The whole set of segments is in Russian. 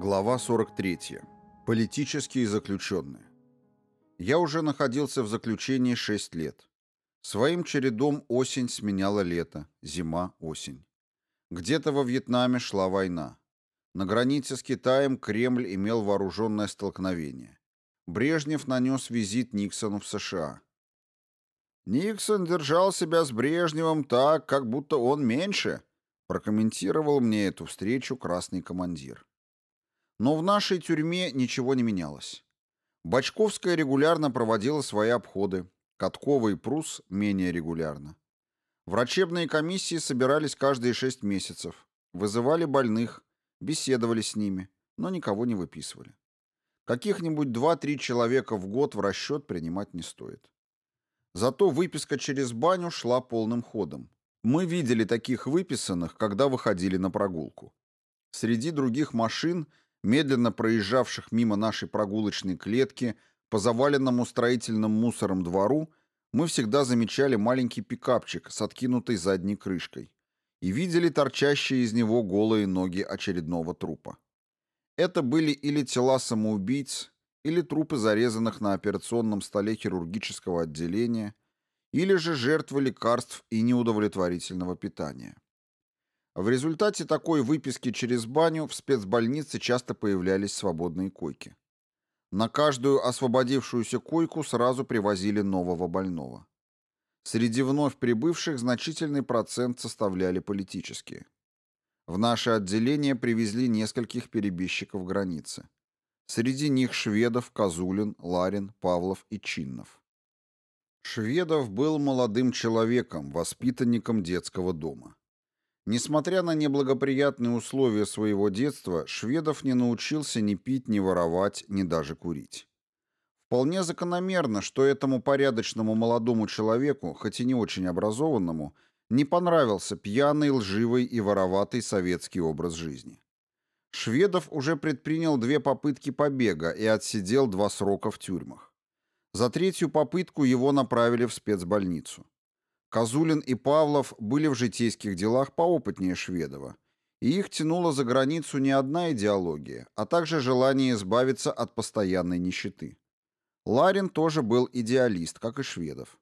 Глава 43. Политические заключенные. Я уже находился в заключении 6 лет. Своим чередом осень сменяла лето, зима – осень. Где-то во Вьетнаме шла война. На границе с Китаем Кремль имел вооруженное столкновение. Брежнев нанес визит Никсону в США. «Никсон держал себя с Брежневым так, как будто он меньше», прокомментировал мне эту встречу красный командир. Но в нашей тюрьме ничего не менялось. Бочковская регулярно проводила свои обходы, Каткова и Прус менее регулярно. Врачебные комиссии собирались каждые шесть месяцев, вызывали больных, беседовали с ними, но никого не выписывали. Каких-нибудь два-три человека в год в расчет принимать не стоит. Зато выписка через баню шла полным ходом. Мы видели таких выписанных, когда выходили на прогулку. Среди других машин, медленно проезжавших мимо нашей прогулочной клетки по заваленному строительным мусором двору, мы всегда замечали маленький пикапчик с откинутой задней крышкой и видели торчащие из него голые ноги очередного трупа. Это были или тела самоубийц, или трупы зарезанных на операционном столе хирургического отделения, или же жертвы лекарств и неудовлетворительного питания. В результате такой выписки через баню в спецбольнице часто появлялись свободные койки. На каждую освободившуюся койку сразу привозили нового больного. Среди вновь прибывших значительный процент составляли политические. В наше отделение привезли нескольких перебежчиков границы. Среди них шведов, Козулин, Ларин, Павлов и Чиннов. Шведов был молодым человеком, воспитанником детского дома. Несмотря на неблагоприятные условия своего детства, Шведов не научился ни пить, ни воровать, ни даже курить. Вполне закономерно, что этому порядочному молодому человеку, хоть и не очень образованному, не понравился пьяный, лживый и вороватый советский образ жизни. Шведов уже предпринял две попытки побега и отсидел два срока в тюрьмах. За третью попытку его направили в спецбольницу. Козулин и Павлов были в житейских делах поопытнее Шведова, и их тянула за границу не одна идеология, а также желание избавиться от постоянной нищеты. Ларин тоже был идеалист, как и Шведов.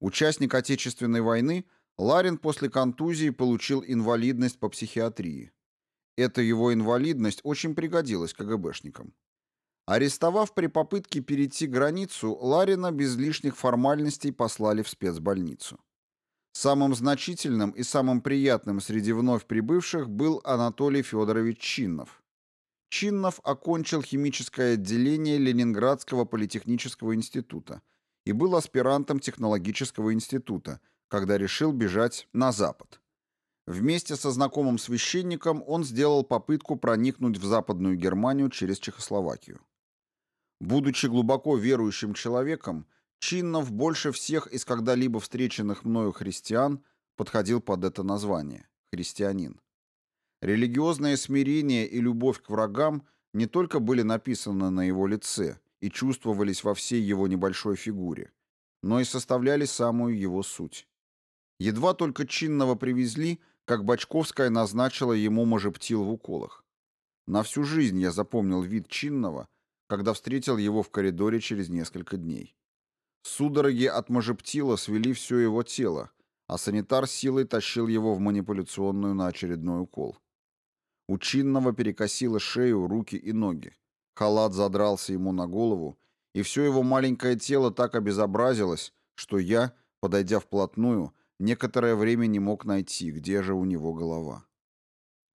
Участник Отечественной войны, Ларин после контузии получил инвалидность по психиатрии. Эта его инвалидность очень пригодилась КГБшникам. Арестовав при попытке перейти границу, Ларина без лишних формальностей послали в спецбольницу. Самым значительным и самым приятным среди вновь прибывших был Анатолий Федорович Чиннов. Чиннов окончил химическое отделение Ленинградского политехнического института и был аспирантом технологического института, когда решил бежать на Запад. Вместе со знакомым священником он сделал попытку проникнуть в Западную Германию через Чехословакию. Будучи глубоко верующим человеком, Чиннов больше всех из когда-либо встреченных мною христиан подходил под это название – христианин. Религиозное смирение и любовь к врагам не только были написаны на его лице и чувствовались во всей его небольшой фигуре, но и составляли самую его суть. Едва только Чинного привезли, как Бочковская назначила ему можептил в уколах. На всю жизнь я запомнил вид Чинного – когда встретил его в коридоре через несколько дней. Судороги от мажептила свели все его тело, а санитар силой тащил его в манипуляционную на очередной укол. У чинного перекосило шею, руки и ноги. Халат задрался ему на голову, и все его маленькое тело так обезобразилось, что я, подойдя вплотную, некоторое время не мог найти, где же у него голова.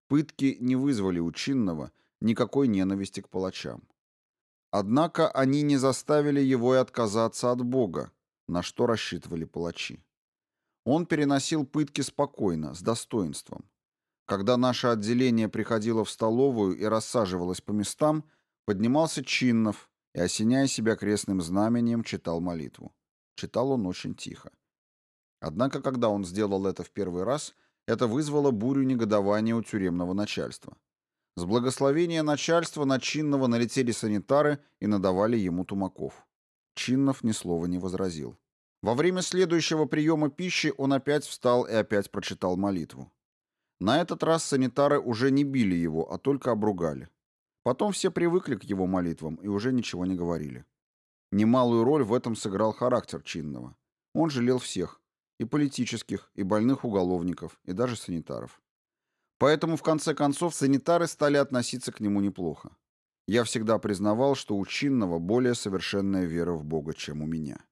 Пытки не вызвали у чинного никакой ненависти к палачам. Однако они не заставили его и отказаться от Бога, на что рассчитывали палачи. Он переносил пытки спокойно, с достоинством. Когда наше отделение приходило в столовую и рассаживалось по местам, поднимался Чиннов и, осеняя себя крестным знамением, читал молитву. Читал он очень тихо. Однако, когда он сделал это в первый раз, это вызвало бурю негодования у тюремного начальства. С благословения начальства на Чинного налетели санитары и надавали ему тумаков. Чиннов ни слова не возразил. Во время следующего приема пищи он опять встал и опять прочитал молитву. На этот раз санитары уже не били его, а только обругали. Потом все привыкли к его молитвам и уже ничего не говорили. Немалую роль в этом сыграл характер Чинного. Он жалел всех, и политических, и больных уголовников, и даже санитаров. Поэтому, в конце концов, санитары стали относиться к нему неплохо. Я всегда признавал, что у Чинного более совершенная вера в Бога, чем у меня.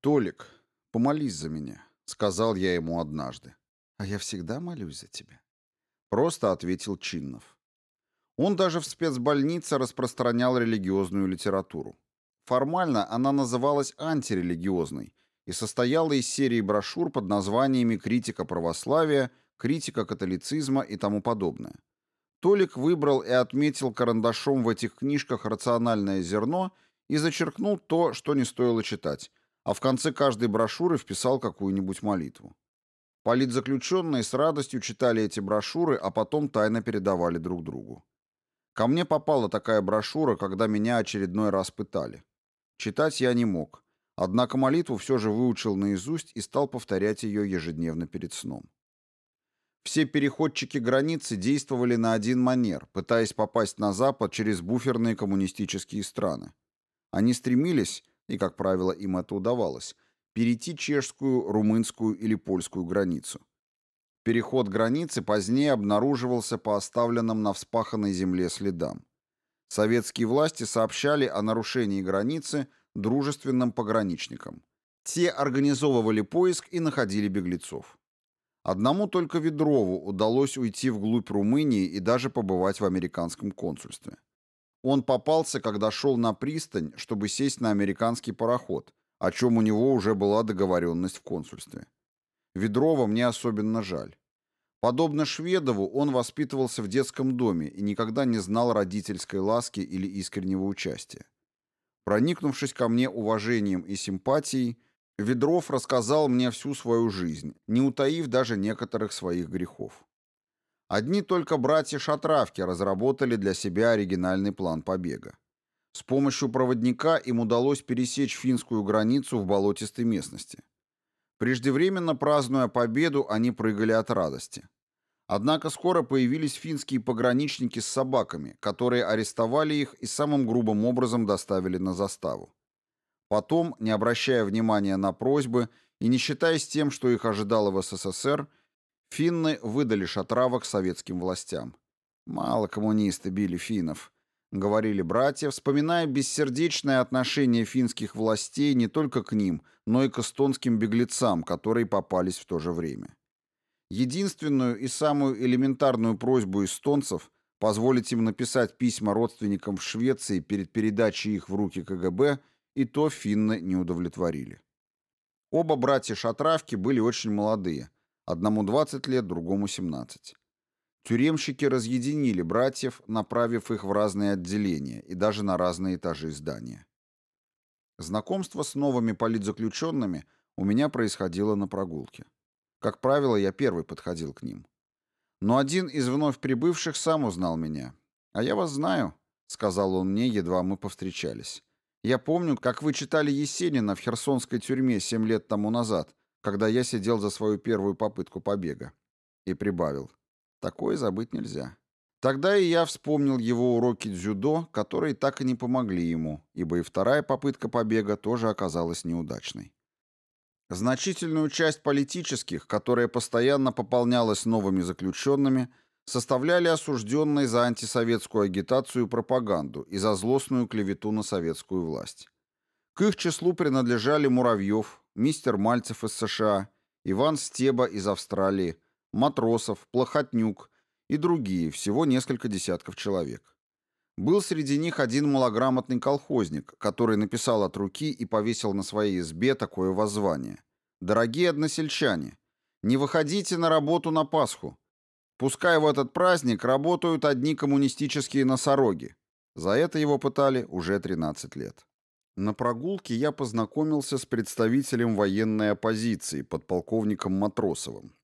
«Толик, помолись за меня», — сказал я ему однажды. «А я всегда молюсь за тебя», — просто ответил Чиннов. Он даже в спецбольнице распространял религиозную литературу. Формально она называлась антирелигиозной и состояла из серии брошюр под названиями «Критика православия», «Критика католицизма» и тому подобное. Толик выбрал и отметил карандашом в этих книжках рациональное зерно и зачеркнул то, что не стоило читать, а в конце каждой брошюры вписал какую-нибудь молитву. Политзаключенные с радостью читали эти брошюры, а потом тайно передавали друг другу. Ко мне попала такая брошюра, когда меня очередной раз пытали. Читать я не мог, однако молитву все же выучил наизусть и стал повторять ее ежедневно перед сном. Все переходчики границы действовали на один манер, пытаясь попасть на Запад через буферные коммунистические страны. Они стремились, и, как правило, им это удавалось, перейти чешскую, румынскую или польскую границу. Переход границы позднее обнаруживался по оставленным на вспаханной земле следам. Советские власти сообщали о нарушении границы дружественным пограничникам. Те организовывали поиск и находили беглецов. Одному только Ведрову удалось уйти вглубь Румынии и даже побывать в американском консульстве. Он попался, когда шел на пристань, чтобы сесть на американский пароход, о чем у него уже была договоренность в консульстве. Ведрова мне особенно жаль. Подобно Шведову, он воспитывался в детском доме и никогда не знал родительской ласки или искреннего участия. Проникнувшись ко мне уважением и симпатией, Ведров рассказал мне всю свою жизнь, не утаив даже некоторых своих грехов. Одни только братья Шатравки разработали для себя оригинальный план побега. С помощью проводника им удалось пересечь финскую границу в болотистой местности. Преждевременно празднуя победу, они прыгали от радости. Однако скоро появились финские пограничники с собаками, которые арестовали их и самым грубым образом доставили на заставу. Потом, не обращая внимания на просьбы и не считаясь тем, что их ожидало в СССР, финны выдали шатравок советским властям. «Мало коммунисты били финнов», — говорили братья, вспоминая бессердечное отношение финских властей не только к ним, но и к эстонским беглецам, которые попались в то же время. Единственную и самую элементарную просьбу эстонцев позволить им написать письма родственникам в Швеции перед передачей их в руки КГБ и то финны не удовлетворили. Оба братья Шатравки были очень молодые, одному 20 лет, другому 17. Тюремщики разъединили братьев, направив их в разные отделения и даже на разные этажи здания. Знакомство с новыми политзаключенными у меня происходило на прогулке. Как правило, я первый подходил к ним. Но один из вновь прибывших сам узнал меня. «А я вас знаю», — сказал он мне, едва мы повстречались. «Я помню, как вы читали Есенина в херсонской тюрьме семь лет тому назад, когда я сидел за свою первую попытку побега». И прибавил. Такое забыть нельзя. Тогда и я вспомнил его уроки дзюдо, которые так и не помогли ему, ибо и вторая попытка побега тоже оказалась неудачной. Значительную часть политических, которая постоянно пополнялась новыми заключенными, составляли осужденные за антисоветскую агитацию и пропаганду и за злостную клевету на советскую власть. К их числу принадлежали Муравьев, мистер Мальцев из США, Иван Стеба из Австралии, Матросов, Плохотнюк и другие, всего несколько десятков человек. Был среди них один малограмотный колхозник, который написал от руки и повесил на своей избе такое воззвание. «Дорогие односельчане, не выходите на работу на Пасху. Пускай в этот праздник работают одни коммунистические носороги». За это его пытали уже 13 лет. На прогулке я познакомился с представителем военной оппозиции, подполковником Матросовым.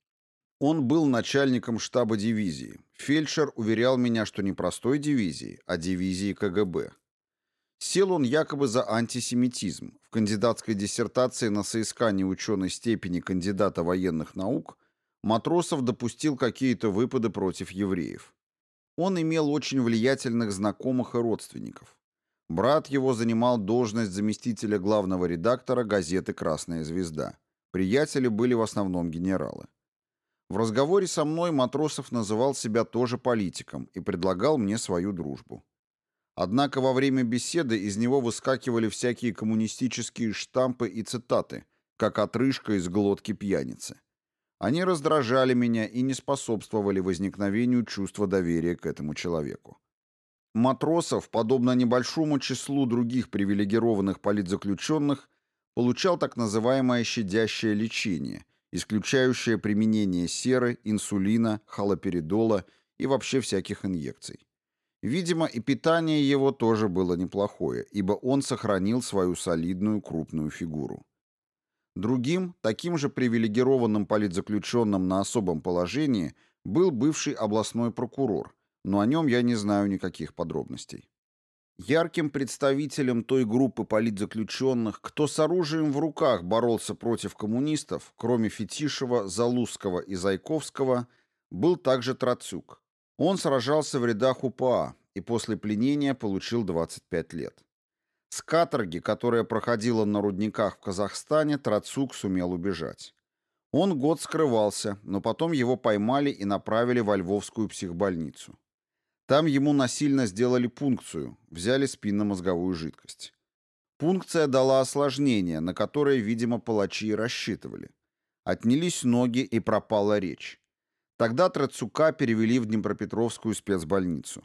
Он был начальником штаба дивизии. Фельдшер уверял меня, что не простой дивизии, а дивизии КГБ. Сел он якобы за антисемитизм. В кандидатской диссертации на соискание ученой степени кандидата военных наук Матросов допустил какие-то выпады против евреев. Он имел очень влиятельных знакомых и родственников. Брат его занимал должность заместителя главного редактора газеты «Красная звезда». Приятели были в основном генералы. В разговоре со мной Матросов называл себя тоже политиком и предлагал мне свою дружбу. Однако во время беседы из него выскакивали всякие коммунистические штампы и цитаты, как отрыжка из глотки пьяницы. Они раздражали меня и не способствовали возникновению чувства доверия к этому человеку. Матросов, подобно небольшому числу других привилегированных политзаключенных, получал так называемое щадящее лечение, исключающее применение серы, инсулина, халоперидола и вообще всяких инъекций. Видимо, и питание его тоже было неплохое, ибо он сохранил свою солидную крупную фигуру. Другим, таким же привилегированным политзаключенным на особом положении, был бывший областной прокурор, но о нем я не знаю никаких подробностей. Ярким представителем той группы политзаключенных, кто с оружием в руках боролся против коммунистов, кроме Фетишева, Залузского и Зайковского, был также Троцюк. Он сражался в рядах УПА и после пленения получил 25 лет. С каторги, которая проходила на рудниках в Казахстане, Троцук сумел убежать. Он год скрывался, но потом его поймали и направили во Львовскую психбольницу. Там ему насильно сделали пункцию, взяли спинномозговую жидкость. Пункция дала осложнение, на которое, видимо, палачи и рассчитывали. Отнялись ноги и пропала речь. Тогда Троцука перевели в Днепропетровскую спецбольницу.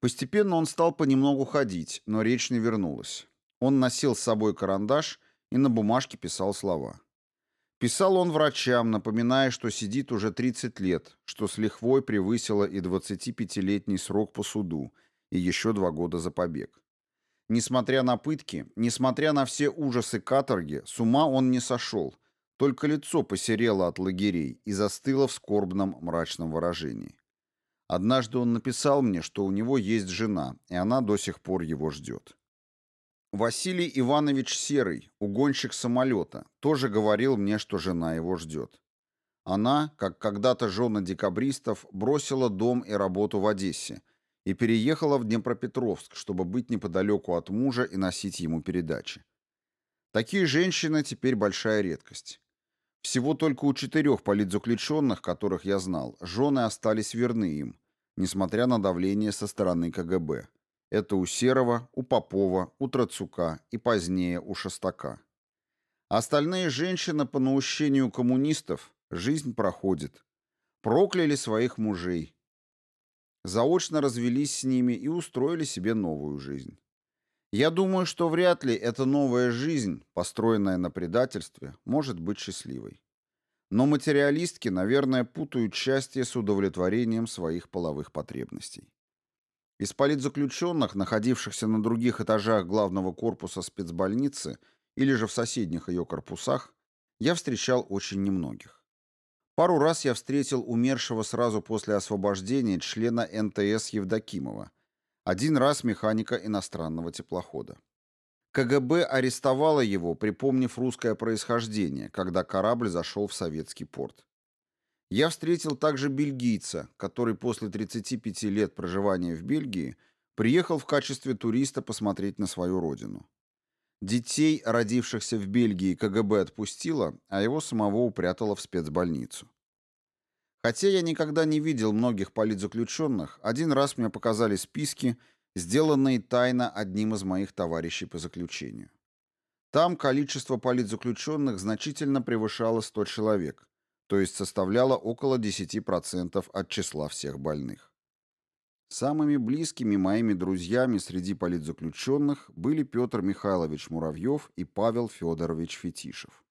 Постепенно он стал понемногу ходить, но речь не вернулась. Он носил с собой карандаш и на бумажке писал слова. Писал он врачам, напоминая, что сидит уже 30 лет, что с лихвой превысило и 25-летний срок по суду, и еще два года за побег. Несмотря на пытки, несмотря на все ужасы каторги, с ума он не сошел, только лицо посерело от лагерей и застыло в скорбном мрачном выражении. Однажды он написал мне, что у него есть жена, и она до сих пор его ждет. Василий Иванович Серый, угонщик самолета, тоже говорил мне, что жена его ждет. Она, как когда-то жена декабристов, бросила дом и работу в Одессе и переехала в Днепропетровск, чтобы быть неподалеку от мужа и носить ему передачи. Такие женщины теперь большая редкость. Всего только у четырех политзаключенных, которых я знал, жены остались верны им, несмотря на давление со стороны КГБ. Это у Серова, у Попова, у Троцука и позднее у Шостака. Остальные женщины по наущению коммунистов жизнь проходит. Прокляли своих мужей. Заочно развелись с ними и устроили себе новую жизнь. Я думаю, что вряд ли эта новая жизнь, построенная на предательстве, может быть счастливой. Но материалистки, наверное, путают счастье с удовлетворением своих половых потребностей. Из политзаключенных, находившихся на других этажах главного корпуса спецбольницы или же в соседних ее корпусах, я встречал очень немногих. Пару раз я встретил умершего сразу после освобождения члена НТС Евдокимова, один раз механика иностранного теплохода. КГБ арестовало его, припомнив русское происхождение, когда корабль зашел в советский порт. Я встретил также бельгийца, который после 35 лет проживания в Бельгии приехал в качестве туриста посмотреть на свою родину. Детей, родившихся в Бельгии, КГБ отпустило, а его самого упрятало в спецбольницу. Хотя я никогда не видел многих политзаключенных, один раз мне показали списки, сделанные тайно одним из моих товарищей по заключению. Там количество политзаключенных значительно превышало 100 человек, то есть составляло около 10% от числа всех больных. Самыми близкими моими друзьями среди политзаключенных были Петр Михайлович Муравьев и Павел Федорович Фетишев.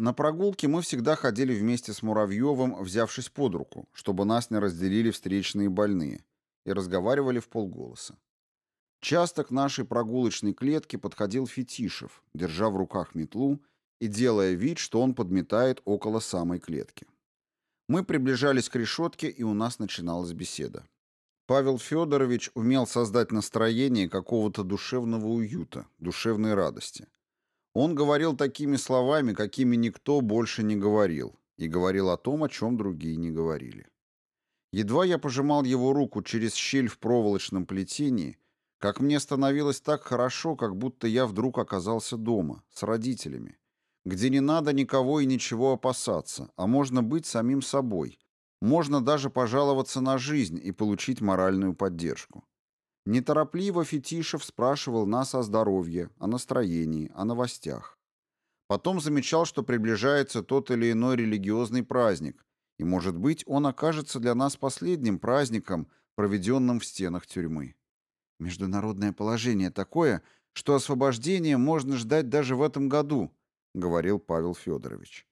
На прогулке мы всегда ходили вместе с Муравьевым, взявшись под руку, чтобы нас не разделили встречные больные, и разговаривали в полголоса. Часто к нашей прогулочной клетке подходил Фетишев, держа в руках метлу и делая вид, что он подметает около самой клетки. Мы приближались к решетке, и у нас начиналась беседа. Павел Федорович умел создать настроение какого-то душевного уюта, душевной радости – он говорил такими словами, какими никто больше не говорил, и говорил о том, о чем другие не говорили. Едва я пожимал его руку через щель в проволочном плетении, как мне становилось так хорошо, как будто я вдруг оказался дома, с родителями, где не надо никого и ничего опасаться, а можно быть самим собой, можно даже пожаловаться на жизнь и получить моральную поддержку. Неторопливо Фетишев спрашивал нас о здоровье, о настроении, о новостях. Потом замечал, что приближается тот или иной религиозный праздник, и, может быть, он окажется для нас последним праздником, проведенным в стенах тюрьмы. «Международное положение такое, что освобождение можно ждать даже в этом году», — говорил Павел Федорович.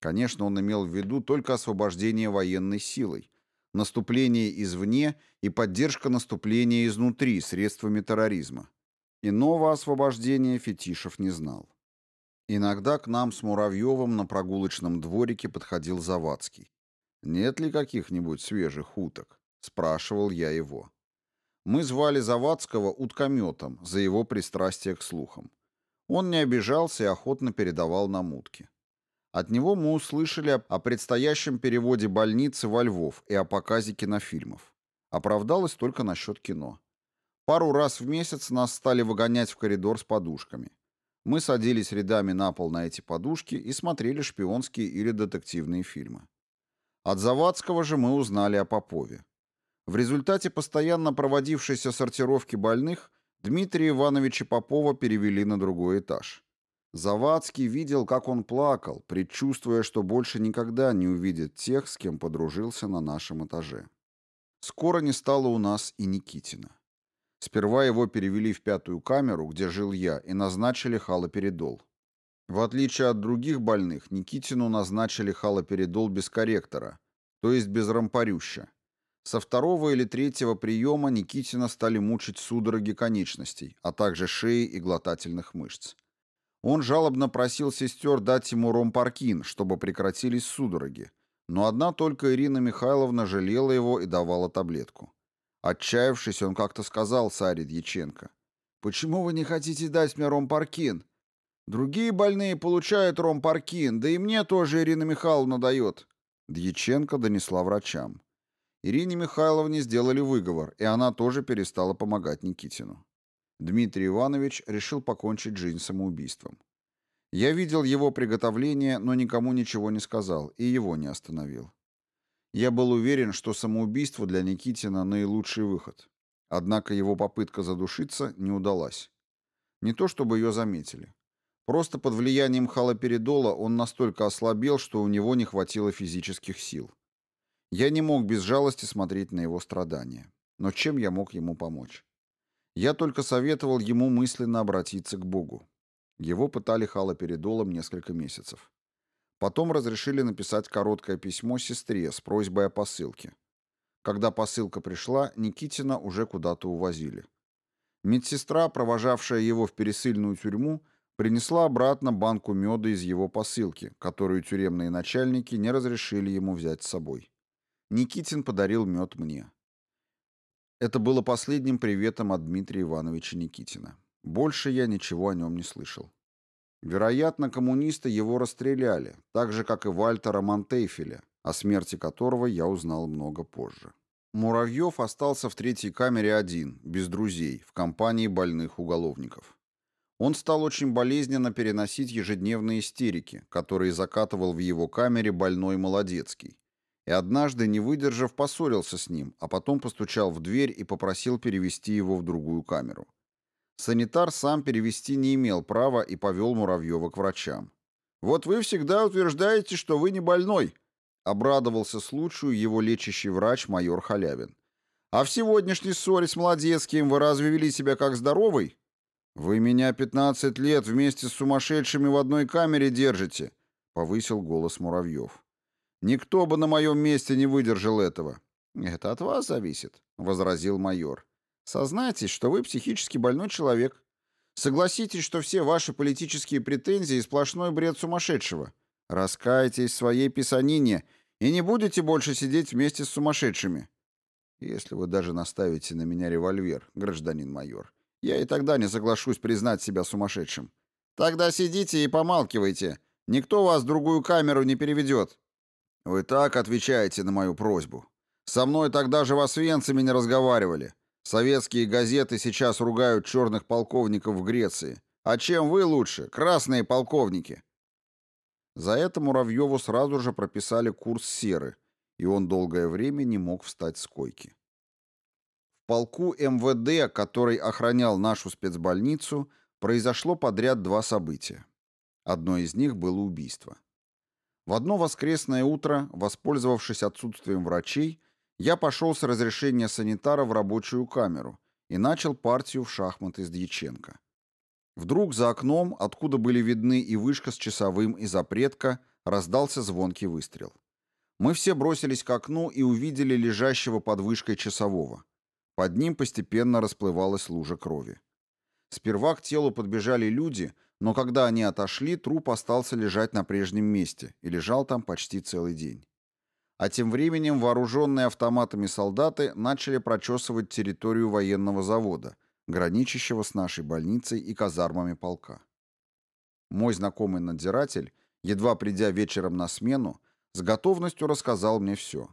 Конечно, он имел в виду только освобождение военной силой, наступление извне и поддержка наступления изнутри средствами терроризма. Иного освобождения Фетишев не знал. Иногда к нам с Муравьевым на прогулочном дворике подходил Завадский. «Нет ли каких-нибудь свежих уток?» — спрашивал я его. Мы звали Завадского уткометом за его пристрастие к слухам. Он не обижался и охотно передавал нам утки. От него мы услышали о предстоящем переводе больницы во Львов и о показе кинофильмов. Оправдалось только насчет кино. Пару раз в месяц нас стали выгонять в коридор с подушками. Мы садились рядами на пол на эти подушки и смотрели шпионские или детективные фильмы. От Завадского же мы узнали о Попове. В результате постоянно проводившейся сортировки больных Дмитрия Ивановича Попова перевели на другой этаж. Завадский видел, как он плакал, предчувствуя, что больше никогда не увидит тех, с кем подружился на нашем этаже. Скоро не стало у нас и Никитина. Сперва его перевели в пятую камеру, где жил я, и назначили халоперидол. В отличие от других больных, Никитину назначили халоперидол без корректора, то есть без рампарюща. Со второго или третьего приема Никитина стали мучить судороги конечностей, а также шеи и глотательных мышц. Он жалобно просил сестер дать ему ромпаркин, чтобы прекратились судороги, но одна только Ирина Михайловна жалела его и давала таблетку. Отчаявшись, он как-то сказал Саре Дьяченко. «Почему вы не хотите дать мне ромпаркин? Другие больные получают ромпаркин, да и мне тоже Ирина Михайловна дает». Дьяченко донесла врачам. Ирине Михайловне сделали выговор, и она тоже перестала помогать Никитину. Дмитрий Иванович решил покончить жизнь самоубийством. Я видел его приготовление, но никому ничего не сказал и его не остановил. Я был уверен, что самоубийство для Никитина наилучший выход. Однако его попытка задушиться не удалась. Не то чтобы ее заметили. Просто под влиянием халоперидола он настолько ослабел, что у него не хватило физических сил. Я не мог без жалости смотреть на его страдания. Но чем я мог ему помочь? Я только советовал ему мысленно обратиться к Богу. Его пытали халоперидолом несколько месяцев. Потом разрешили написать короткое письмо сестре с просьбой о посылке. Когда посылка пришла, Никитина уже куда-то увозили. Медсестра, провожавшая его в пересыльную тюрьму, принесла обратно банку меда из его посылки, которую тюремные начальники не разрешили ему взять с собой. Никитин подарил мед мне. Это было последним приветом от Дмитрия Ивановича Никитина. Больше я ничего о нем не слышал. Вероятно, коммунисты его расстреляли, так же, как и Вальтера Монтейфеля, о смерти которого я узнал много позже. Муравьев остался в третьей камере один, без друзей, в компании больных уголовников. Он стал очень болезненно переносить ежедневные истерики, которые закатывал в его камере больной Молодецкий. И однажды, не выдержав, поссорился с ним, а потом постучал в дверь и попросил перевести его в другую камеру. Санитар сам перевести не имел права и повел Муравьева к врачам. «Вот вы всегда утверждаете, что вы не больной», — обрадовался случаю его лечащий врач майор Халявин. «А в сегодняшней ссоре с Молодецким вы разве вели себя как здоровый?» «Вы меня 15 лет вместе с сумасшедшими в одной камере держите», — повысил голос Муравьев. «Никто бы на моем месте не выдержал этого». «Это от вас зависит», — возразил майор. Сознайтесь, что вы психически больной человек. Согласитесь, что все ваши политические претензии – сплошной бред сумасшедшего. Раскайтесь в своей писанине и не будете больше сидеть вместе с сумасшедшими. Если вы даже наставите на меня револьвер, гражданин майор, я и тогда не соглашусь признать себя сумасшедшим. Тогда сидите и помалкивайте. Никто вас в другую камеру не переведет. Вы так отвечаете на мою просьбу. Со мной тогда же в Освенциме не разговаривали. Советские газеты сейчас ругают черных полковников в Греции. А чем вы лучше, красные полковники?» За это Муравьеву сразу же прописали курс серы, и он долгое время не мог встать с койки. В полку МВД, который охранял нашу спецбольницу, произошло подряд два события. Одно из них было убийство. В одно воскресное утро, воспользовавшись отсутствием врачей, я пошел с разрешения санитара в рабочую камеру и начал партию в шахматы с Дьяченко. Вдруг за окном, откуда были видны и вышка с часовым, и запретка, раздался звонкий выстрел. Мы все бросились к окну и увидели лежащего под вышкой часового. Под ним постепенно расплывалась лужа крови. Сперва к телу подбежали люди, но когда они отошли, труп остался лежать на прежнем месте и лежал там почти целый день. А тем временем вооруженные автоматами солдаты начали прочесывать территорию военного завода, граничащего с нашей больницей и казармами полка. Мой знакомый надзиратель, едва придя вечером на смену, с готовностью рассказал мне все.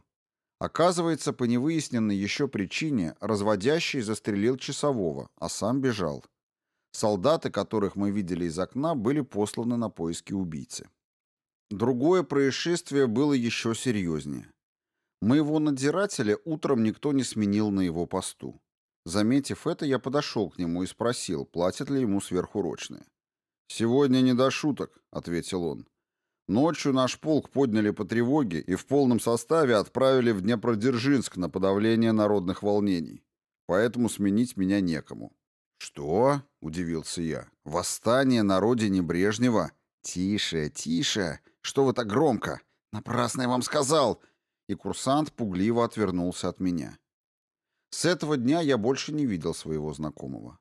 Оказывается, по невыясненной еще причине разводящий застрелил часового, а сам бежал. Солдаты, которых мы видели из окна, были посланы на поиски убийцы. Другое происшествие было еще серьезнее. Моего надзирателя утром никто не сменил на его посту. Заметив это, я подошел к нему и спросил, платят ли ему сверхурочные. «Сегодня не до шуток», — ответил он. «Ночью наш полк подняли по тревоге и в полном составе отправили в Днепродзержинск на подавление народных волнений. Поэтому сменить меня некому. «Что?» — удивился я. «Восстание на родине Брежнева? Тише, тише! Что вы так громко? Напрасно я вам сказал!» И курсант пугливо отвернулся от меня. С этого дня я больше не видел своего знакомого.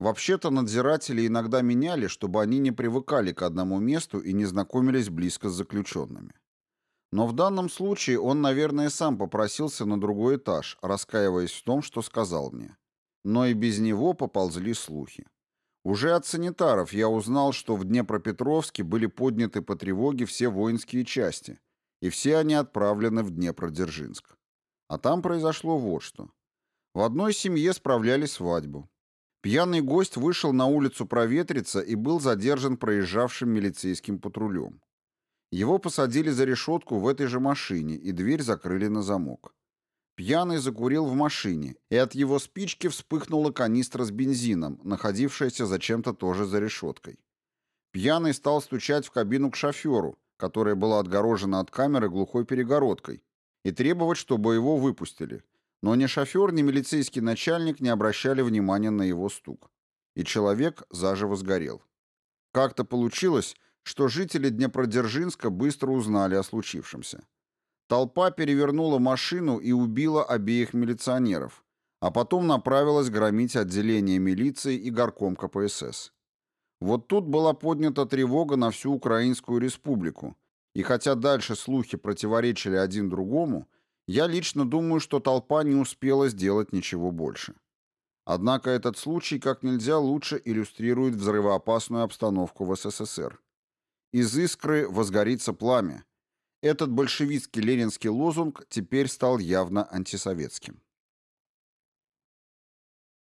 Вообще-то надзиратели иногда меняли, чтобы они не привыкали к одному месту и не знакомились близко с заключенными. Но в данном случае он, наверное, сам попросился на другой этаж, раскаиваясь в том, что сказал мне. Но и без него поползли слухи. Уже от санитаров я узнал, что в Днепропетровске были подняты по тревоге все воинские части, и все они отправлены в Днепродзержинск. А там произошло вот что. В одной семье справляли свадьбу. Пьяный гость вышел на улицу проветриться и был задержан проезжавшим милицейским патрулем. Его посадили за решетку в этой же машине, и дверь закрыли на замок. Пьяный закурил в машине, и от его спички вспыхнула канистра с бензином, находившаяся зачем-то тоже за решеткой. Пьяный стал стучать в кабину к шоферу, которая была отгорожена от камеры глухой перегородкой, и требовать, чтобы его выпустили. Но ни шофер, ни милицейский начальник не обращали внимания на его стук. И человек заживо сгорел. Как-то получилось, что жители Днепродзержинска быстро узнали о случившемся. Толпа перевернула машину и убила обеих милиционеров, а потом направилась громить отделение милиции и горком КПСС. Вот тут была поднята тревога на всю Украинскую республику, и хотя дальше слухи противоречили один другому, я лично думаю, что толпа не успела сделать ничего больше. Однако этот случай как нельзя лучше иллюстрирует взрывоопасную обстановку в СССР. Из искры возгорится пламя, этот большевистский ленинский лозунг теперь стал явно антисоветским.